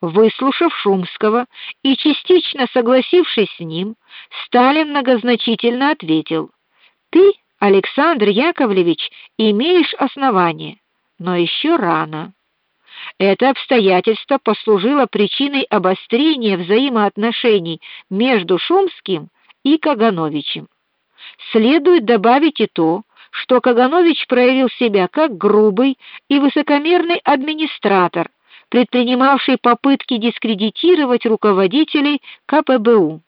Выслушав Шумского и частично согласившись с ним, Сталин многозначительно ответил: "Ты, Александр Яковлевич, имеешь основание, но еще рано". Это обстоятельство послужило причиной обострения взаимоотношений между Шумским и Кагановичем. Следует добавить и то, что Каганович проявил себя как грубый и высокомерный администратор, предпринимавший попытки дискредитировать руководителей КПБУ.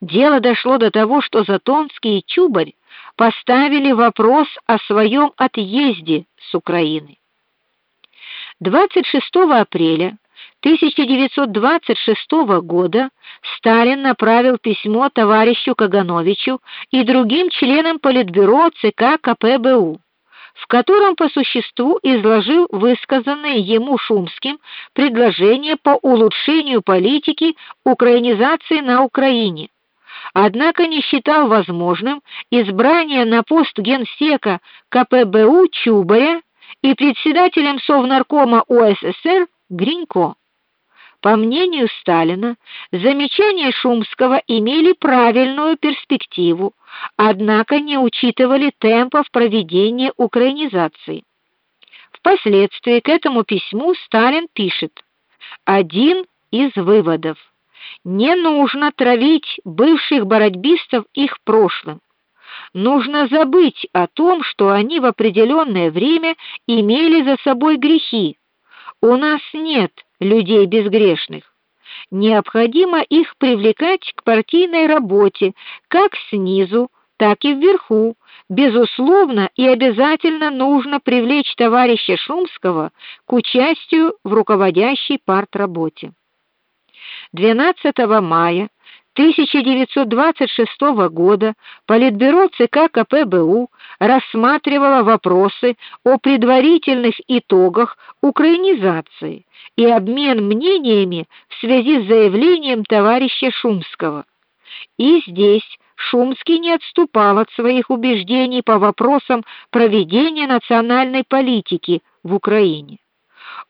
Дело дошло до того, что Затонский и Чубарь поставили вопрос о своем отъезде с Украины. 26 апреля 1926 года Сталин направил письмо товарищу Кагановичу и другим членам Политбюро ЦК КПБУ, котором по существу изложил высказанные ему Шумским предложения по улучшению политики украинизации на Украине. Однако не считал возможным избрание на пост генсека КПБУ Чубаря и председателем Совнаркома УССР Гринько. По мнению Сталина, замечания Шумского имели правильную перспективу, однако не учитывали темпов проведения украинизации. Впоследствии к этому письму Сталин пишет: "Один из выводов: не нужно травить бывших бородьбистов их прошлым. Нужно забыть о том, что они в определенное время имели за собой грехи. У нас нет людей безгрешных. Необходимо их привлекать к партийной работе, как снизу, так и вверху. Безусловно и обязательно нужно привлечь товарища Шумского к участию в руководящей партработе. 12 мая 1926 года Политбюро ЦК КПБУ рассматривало вопросы о предварительных итогах украинизации и обмен мнениями в связи с заявлением товарища Шумского. И здесь Шумский не отступал от своих убеждений по вопросам проведения национальной политики в Украине.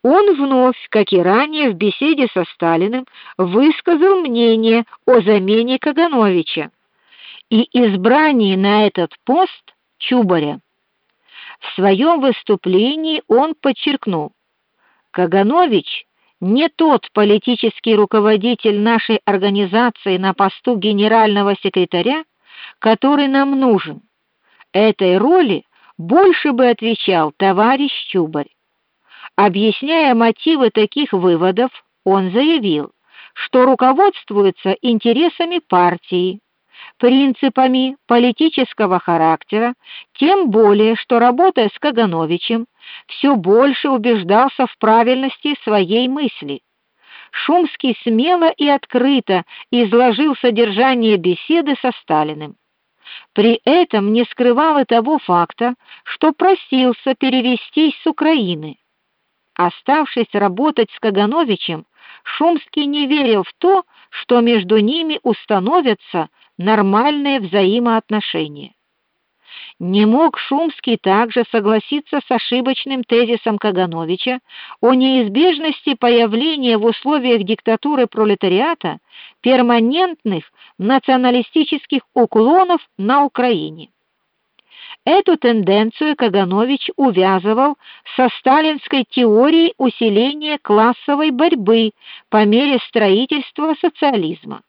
Он вновь, как и ранее в беседе со Сталиным, высказал мнение о замене Кагановича и избрании на этот пост Чубаря. В своем выступлении он подчеркнул: Каганович не тот политический руководитель нашей организации на посту генерального секретаря, который нам нужен. Этой роли больше бы отвечал товарищ Чубарь. Объясняя мотивы таких выводов, он заявил, что руководствуется интересами партии, принципами политического характера, тем более, что работая с Кагановичем, все больше убеждался в правильности своей мысли. Шумский смело и открыто изложил содержание беседы со Сталиным. При этом не скрывал и того факта, что просился перевестись с Украины. Оставшись работать с Кагановичем, Шумский не верил в то, что между ними установятся нормальные взаимоотношения. Не мог Шумский также согласиться с ошибочным тезисом Кагановича о неизбежности появления в условиях диктатуры пролетариата перманентных националистических уклонов на Украине. Эту тенденцию Каганович увязывал со сталинской теорией усиления классовой борьбы по мере строительства социализма.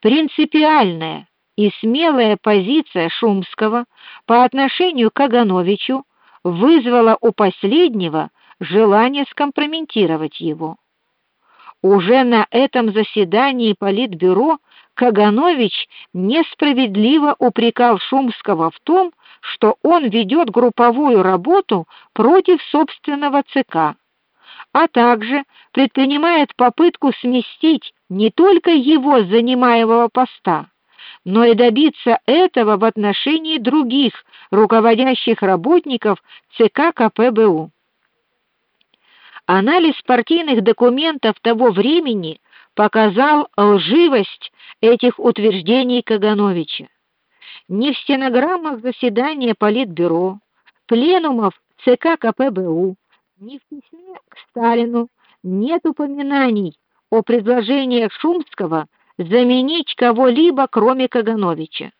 Принципиальная и смелая позиция Шумского по отношению к Кагановичу вызвала у последнего желание скомпрометировать его. Уже на этом заседании политбюро Каганович несправедливо упрекал Шумского в том, что он ведет групповую работу против собственного ЦК, а также предпринимает попытку сместить не только его с занимаемого поста, но и добиться этого в отношении других руководящих работников ЦК КПБУ. Анализ партийных документов того времени показал лживость этих утверждений Кагановича. Ни в стенограммах заседания Политбюро, пленумов ЦК КПБУ, ни в письме к Сталину нет упоминаний о предложениях Шумского заменить кого-либо, кроме Кагановича.